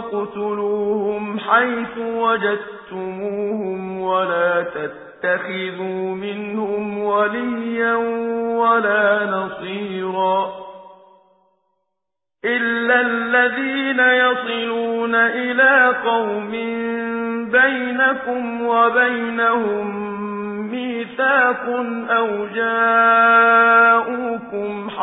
وقتلوهم حيث وجدتموهم ولا تتخذوا منهم وليا ولا نصيرا إلا الذين يصلون إلى قوم بينكم وبينهم ميثاق أو جاءوكم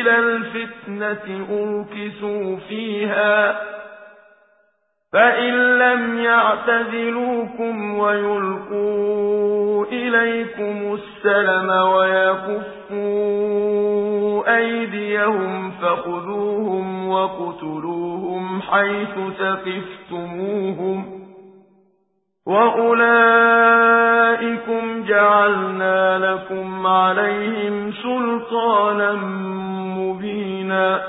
إلى الفتنة أركسوا فيها فإن لم يعتذلوكم ويلقوا إليكم السلم ويكفوا أيديهم فخذوهم وقتلوهم حيث ثقفتموهم وأولئكم جعلنا لكم عليهم سلطانا مبينا